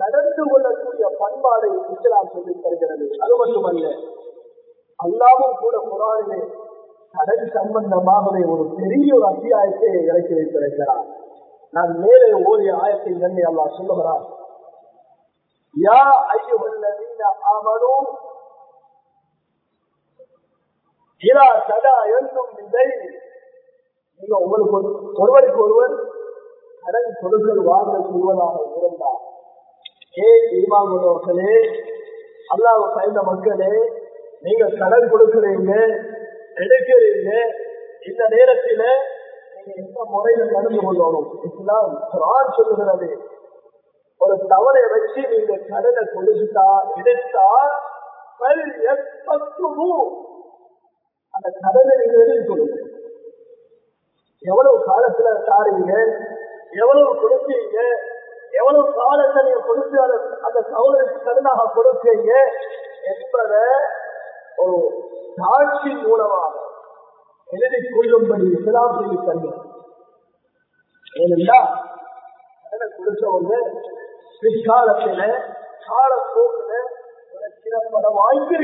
நடந்து கொள்ளக்கூடிய பண்பாடை இஸ்லாம் சொல்லி தருகிறது. அது மட்டுமல்ல அல்லாவும் கூட குரானிலே கடன் சம்பந்தமாகவே ஒரு பெரிய ஒரு அத்தியாயத்தை இறக்கி வைத்திருக்கிறார். நான் மேலே ஓடிய ஆயத்தை நன்மை அல்லா சொல்லுகிறார் யா ஐயுவல்லதீன ஆமனும் இரா சதா என்னும் இதை நீங்க உங்களுக்கு ஒருவருக்கு ஒருவர் கடன் கொடுக்கல் வாங்க செய்வதாக இருந்தார் ஏ ஈமான் உள்ளவர்களே அல்லாஹ் பயந்த மக்களே நீங்க கடன் கொடுக்கிறீங்க எடுக்கிறீங்க இந்த நேரத்தில நீங்க எந்த முறையில நடந்து கொள்ளணும். இஸ்லாம் குரான் சொல்லுகிறது. ஒரு தவறை வச்சு நீங்க கடனை கொடுத்துட்டா எடுத்தா அந்த கடனை நீங்க எழுதி எவ்வளவு காலத்துல தாரீங்க? எவ்வளவு கொடுத்தீங்க எவ்வளவு காலத்தை நீங்க சகோதரருக்கு கடனாக கொடுத்தீங்க என்பதை ஒரு சாட்சி மூலமாக எழுதி கொள்ளும்படி இதெல்லாம் சொல்லி தருகிறேன் ஏனென்றா கடனை கொடுத்தவங்க பிற்காலத்தில காலப்போக்கில சிறப்பட வாய்ப்பு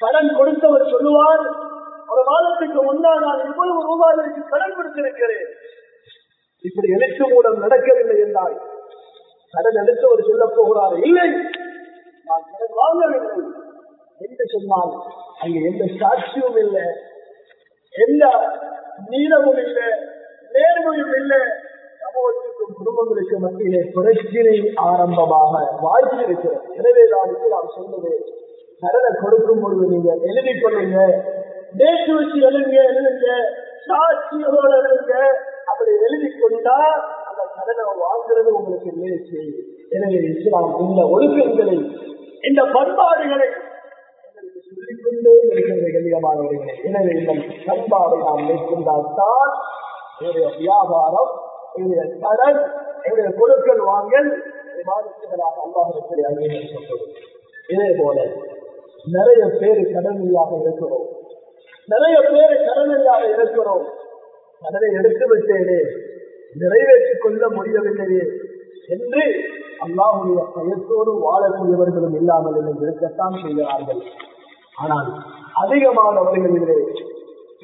கடன் கொடுத்தவர் சொல்லுவார் ஒரு மாதத்துக்கு முன்னால் நான் இவ்வளவு ரூபாய்க்கு கடன் கொடுத்திருக்கிறேன். இப்படி எழுத்து மூலம் நடக்கவில்லை என்றால் கடன் எடுத்தவர் சொல்ல போகிறார். இல்லை நான் கடன் வாங்கவில்லை என்று சொன்னால் அங்கு எந்த சாட்சியும் இல்லை. எந்த நீளமும் இல்லை. நேர்மையும் இல்லை. சமூகத்திற்கும் குடும்பங்களுக்கு மத்தியிலே பிரச்சினை ஆரம்பமாக வாய்ப்பு இருக்கிறது எனவே நான் நாம் சொன்னது கடனை கொடுக்கும் பொழுது நீங்க எழுதி கொள்ளுங்க. நேற்று வச்சு எழுதுங்க எழுதுங்க. சாட்சியோட எழுதுங்க. அப்படி எழுதி கொண்டா அதை நான் வாங்குறது உங்களுக்கு நிகழ்ச்சி எனவே இஸ்லாம் இந்த ஒழுக்கங்களை இந்த பண்பாடுகளை எங்களுக்கு சொல்லிக்கொண்டே இருக்கிறது கண்ணியமானவர்களே எனவே இந்த பண்பாடை நாம் மேற்கொண்டால் என்னுடைய வியாபாரம் என்னுடைய கடன் என்னுடைய கொடுக்கல் வாங்கல் பாதிப்புகளாக அல்லாஹிடத்தில் அங்கீகரிக்கப்படும் இதே போல நிறைய பேர் கடனில்லாக இருக்கிறோம். நிறைய பேர் கடனில்லாக இருக்கிறோம். கடனை எடுத்து விட்டேனே. நிறைவேற்றிக் கொள்ள முடியவில்லையே என்று அல்லாஹுடைய பயத்தோடு வாழக்கூடியவர்களும் இல்லாமல் இருக்கத்தான் செய்கிறார்கள். ஆனால் அதிகமானவர்களிலே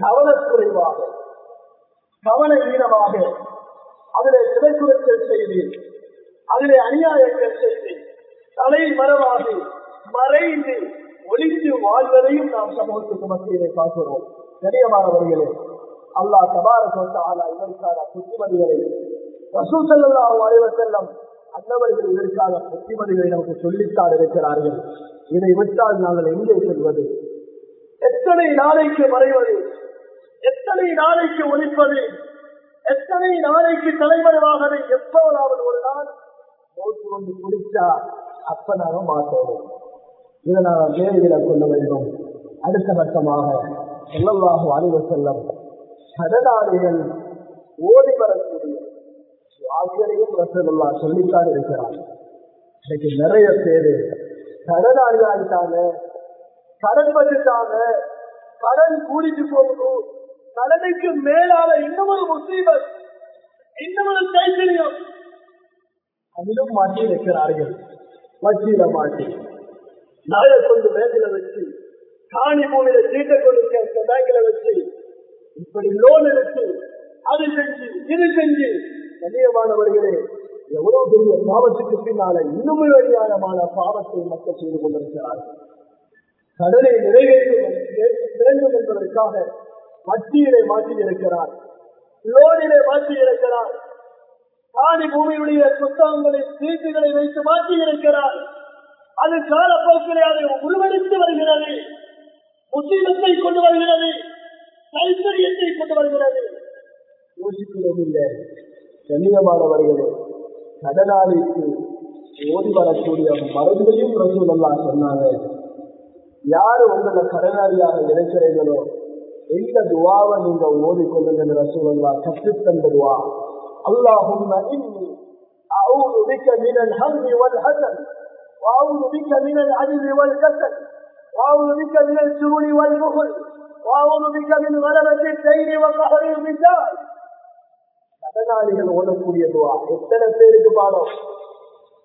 கவனக்குறைவாக கவன ஈனமாக அதிலே சிறைக்குறைச்சல் செய்து அதிலே அநியாயங்கள் செய்து தலை மரமாகி மறைந்து ஒளிந்து வாழ்வதையும் நாம் சமூகத்துக்கு மத்தியிலே பார்க்கிறோம். கரியமானவர்களே அல்லாஹ் தபாரா இதற்கான புத்திமதிகளை ரசூசல்லா அலைவர் செல்லம் அன்னவர்கள் இதற்கான புத்திமதிகளை நமக்கு சொல்லித்தான் இருக்கிறார்கள். இதை விட்டால் நாங்கள் எங்கே செல்வது? எத்தனை நாளைக்கு மறைவது? எத்தனை நாளைக்கு ஒழிப்பது? எத்தனை நாளைக்கு தலைமறைவாகவே எப்போதாவது ஒரு நாள் போட்டு கொண்டு குடிச்சா அப்ப நாங்கள் மாற்றோம் இதை நாங்கள் வேலையில கொள்ள வேண்டும். அடுத்த கட்டமாக செல்லவாக அறிவு செல்லம் கடனாளிகள் ஓடி வரக்கூடிய ஆசிரியரையும் ரசகுல்லா சொல்லித்தான் இருக்கிறார். இன்னைக்கு நிறைய பேரு கடனாளிகள் கடன் பட்டுட்டாங்க கடன் கூடிட்டு போகணும் கடனுக்கு மேலால இன்னமொரு ஒரு முசீபத் இன்னும் ஒரு அதிலும் மாட்டி இருக்கிறார்கள் வட்டியில மாட்டி. நாயை கொண்டு பேங்கில வச்சு காணி பூமியில சீட்டை கொண்டு பேங்கில வச்சு இப்படி லோன் எடுத்து அது செஞ்சு இது செஞ்சு. கண்ணியமானவர்களே எவ்வளவு பெரிய பாவத்துக்கு பின்னால இன்னும் வழியானமான பாவத்தை மக்கள் செய்து கொண்டிருக்கிறார்கள். கடனை நிறைவேற்றும் வேண்டும் என்பதற்காக மத்தியிலே மாற்றி இருக்கிறார். லோனிலே மாற்றி இருக்கிறார். காணி பூமியுடைய புத்தகங்களை சீட்டுகளை வைத்து மாற்றி இருக்கிறார். அது காலப்போக்கிலே அதை உருவெடுத்து வருகிறது. முஸ்லிமத்தை கொண்டு வருகிறது. கைத்தறியத்தை கொண்டு வருகிறது யோசிக்கிறோம் இல்லை கண்ணியமானவர்களே கடனாளிக்கு ஓடி வரக்கூடிய மருந்தையும் ரசூலல்லா சொன்னாங்க யாரு உங்களை கடனாளியாக இருக்கிறீங்களோ எந்த துவாவை நீங்க ஓடிக்கொள்ளுங்க ரசூலல்லா கற்றுத்தந்த துவா அல்லாஹும் இன்னி أعوذ بك من الهم والحزن وأعوذ بك من العجز والكسل وأعوذ بك من السرور والبخل وأعوذ بك من غلبة الدين وقهر الرجال கடனாளிகள் ஓடக்கூடிய துவா எத்தனை பேருக்கு பாடம்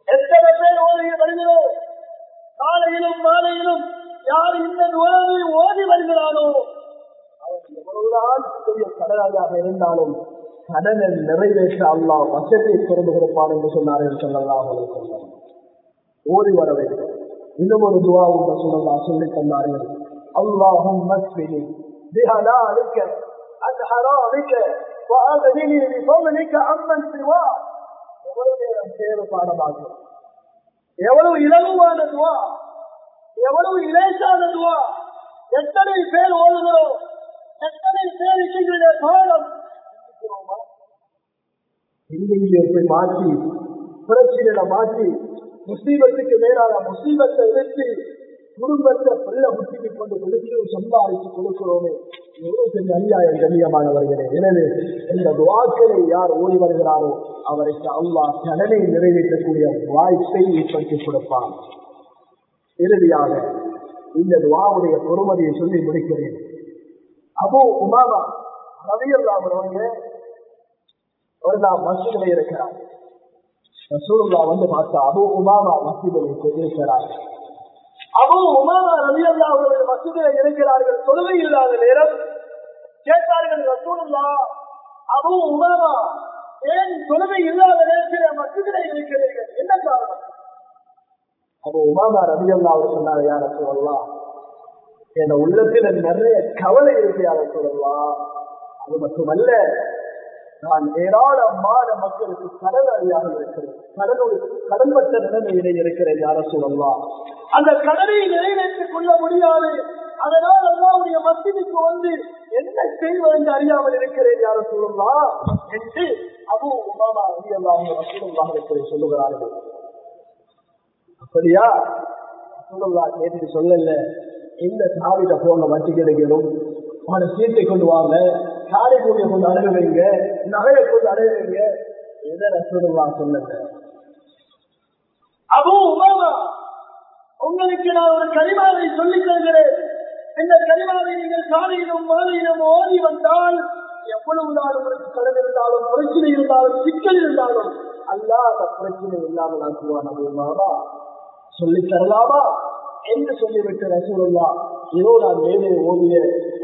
எத்தனை பேர் ஓடி வருகிறோம் காலையிலும் மாலையிலும் யார் இந்த துவாவை ஓடி வருகிறானோ அவன் எவ்வளவுதான் பெரிய கடனாளியாக இருந்தாலும் கடனை நிறைவேற்ற அல்லாஹ் வசதியை திறந்து கொடுப்பான் என்று சொன்னார்கள் சொல்லலாம் ஓடி வர வேண்டும் இன்னும் ஒரு துவாவும் சொல்லலா சொல்லி தந்தார்கள் அல்லாஹும் மஸ்பினி بهلالك عن حرامك وأغنني بفضلك عمن سواك எவ்வளவு நேரம் தேவை பாடமாக எவ்வளவு இலகுவான துவா எவ்வளவு இலேசான துவா எத்தனை பேர் ஓடுகிறோம் எத்தனை பேர் இன்றைய பாடம் இங்கே போய் மாற்றி புரட்சிகளை மாற்றி முசீபத்துக்கு மேலான முசீபத்தை எடுத்து குடும்பத்தை பிள்ள முட்டிக்கு கொண்டு கொடுத்து சம்பாதிச்சு கொடுக்கிறோமே. எவ்வளவு பெரிய அநியாயம் கண்ணியமானவர்களே. எனவே இந்த துவாக்களை யார் ஓடி வருகிறாரோ அவருக்கு அல்லாஹ் கடனை நிறைவேற்றக்கூடிய வாய்ப்பை ஏற்படுத்தி கொடுப்பான். இறுதியாக இந்த துவாவுடைய பொறுமதியை சொல்லி முடிக்கிறேன். அபோ உமாமா ரவியல்லாம ஒரு நான் மசிதில இருக்கிறார். ரசூலுல்லா வந்து பார்த்தா அபு உமாமா மசிதில் இருக்கிறார் அபு உமாமா ரவியல்லா அவர்கள் மசூதியை இருக்கிறார்கள். தொழுகை இல்லாத நேரம் கேட்டார்கள் ரசூலுல்லா அபு உமாமா ஏன் தொழுகை இல்லாத நேரத்தில் மசூதியை இருக்கிறீர்கள்? என்ன காரணம்? அப்போ உமாமா ரவியல்லா அவர் சொன்னார் யார சொல்லலாம் என் உள்ளத்தில் நிறைய கவலை இருக்கு யார சொல்லலாம் அது மட்டுமல்ல நான் ஏராளமான மக்களுக்கு கடனாளியாக இருக்கிறேன். கடனுடைய கடன்பட்ட நிலைமையிலே இருக்கிறேன் யார சொல்லலாம் அந்த கடனை நிறைவேற்றிக் கொள்ள முடியாது. அதனால் அல்லாவுடைய மத்திற்கு வந்து என்ன செய்வது என்று அறியாமல் இருக்கிறேன் யார சொல்லலாம் என்று அபு உமாமா அறியலாம் ரசூலுல்லாஹ் சொல்லுகிறார்கள். அப்படியா? சொல்லுங்களா கேட்டு சொல்லல. இந்த சாவிட போங்க வட்டி கிடைக்கணும். அவனை சீட்டை கொண்டு வாங்க. சாலை கூடிய கொண்டு அணுகுவீங்க. நகையை கொண்டு அணுகுவீங்க. எதை சொல்லுங்களா சொல்லுங்க அபு உமாமா உங்களுக்கு நான் ஒரு கனிமாவை சொல்லிக் கொள்கிறேன். இந்த கனிமாவை நீங்கள் காலையிலும் மாலையிலும் ஓடி வந்தால் எவ்வளவு நாள் உங்களுக்கு கடன் இருந்தாலும் பிரச்சனை இருந்தாலும் சிக்கல் இருந்தாலும் அல்லாத பிரச்சனை இல்லாமல் ஆக்குவான். அபு சொல்லித் தரலாமா? என்று சொல்லிவிட்டு ரசூலுல்லா இதோ நான் மேலே ஓடிய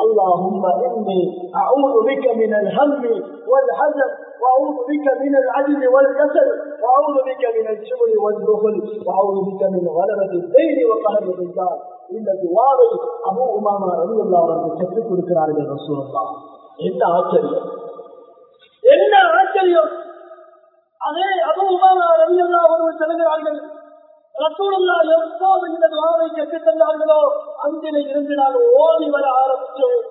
اللهم إني أعوذ بك من الهم والحزن وأعوذ بك من العجز والكسل وأعوذ بك من الجبن والبخل وأعوذ بك من غلبة الدين وقهر الرجال இந்த துவாவை அபு உமாமா ரவி அல்லா அவர்கள் கற்றுக் கொடுக்கிறார்கள் ரசூலுல்லா என்ன ஆச்சரியம் என்ன ஆச்சரியம் அதே அபு உமாமா ரவி அல்லா அவர்கள் சொல்கிறார்கள் ரசூலல்லா எப்போது இந்த துவாவை கற்றுத் தந்தார்களோ அங்கில இருந்து நான் ஓடி வர ஆரம்பிச்சேன்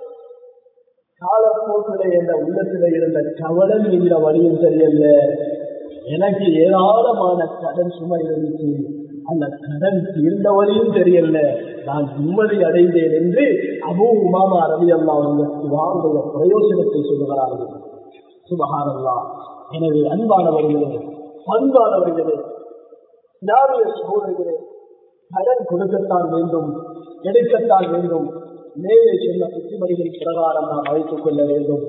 காலப்போக்கிலே என்ற உள்ளத்துல இருந்த கவலம் என்ற வழியும் தெரியல. எனக்கு ஏராளமான கடன் சுமை இருந்துச்சு. அந்த கடன் தீர்ந்த வழியும் தெரியல. நான் நிம்மதி அடைந்தேன் என்று அபு உமாமா ரவி அல்லா வந்து பிரயோசனத்தை சொல்லுகிறார்கள். சுபகாரல்லா எனவே அன்பானவர்களே பண்பானவர்களே இஸ்லாமிய சகோதரர்களே கடன் கொடுக்கத்தான் வேண்டும் எடுக்கத்தான் வேண்டும். மேலே சொன்ன புத்திமதிகள் பிரகாரம் நாம் அழைத்துக் கொள்ள வேண்டும்.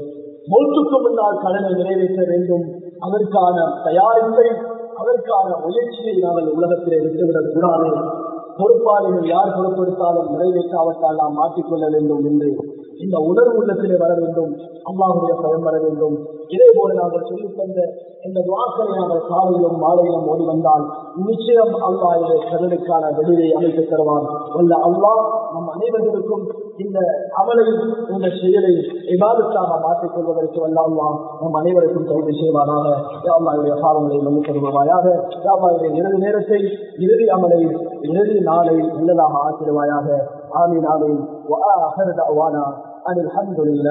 மொத்துக்கு முன்னால் கடனை நிறைவேற்ற வேண்டும். அதற்கான தயாரிப்பை அதற்கான முயற்சியை நாங்கள் உலகத்திலே விட்டுவிடக் கூடாது. பொறுப்பாளிகள் யார் பொறுப்பெடுத்தாலும் நிறைவேற்றாவட்டால் நாம் மாற்றிக்கொள்ள வேண்டும் என்று இந்த உணர்வு உள்ளத்திலே வர வேண்டும் அம்மாவுடைய பயம் வர வேண்டும். இதே போல நாங்கள் சொல்லித் தந்த இந்த வாக்களை நாங்கள் காலையிலும் மாலையிலும் ஓடி வந்தால் நிச்சயம் அல்லாஹ் கடலுக்கான வெளியை அமைத்து தருவான். வல்ல அல்லா நம் அனைவர்களுக்கும் இந்த அமலை இந்த செயலை விவாதத்தாக மாற்றிக் கொள்வதற்கு வல்ல நம் அனைவருக்கும் தகுதி செய்வாராக யாமாவுடைய பாவங்களை மன்னித் தருவாயாக. யாமாவுடைய இறுதி நேரத்தை இறுதி அமலை இறுதி நாளை நல்லதாக ஆக்கிடுவாயாக. آمين آمين. وآخر دعوانا أن الحمد لله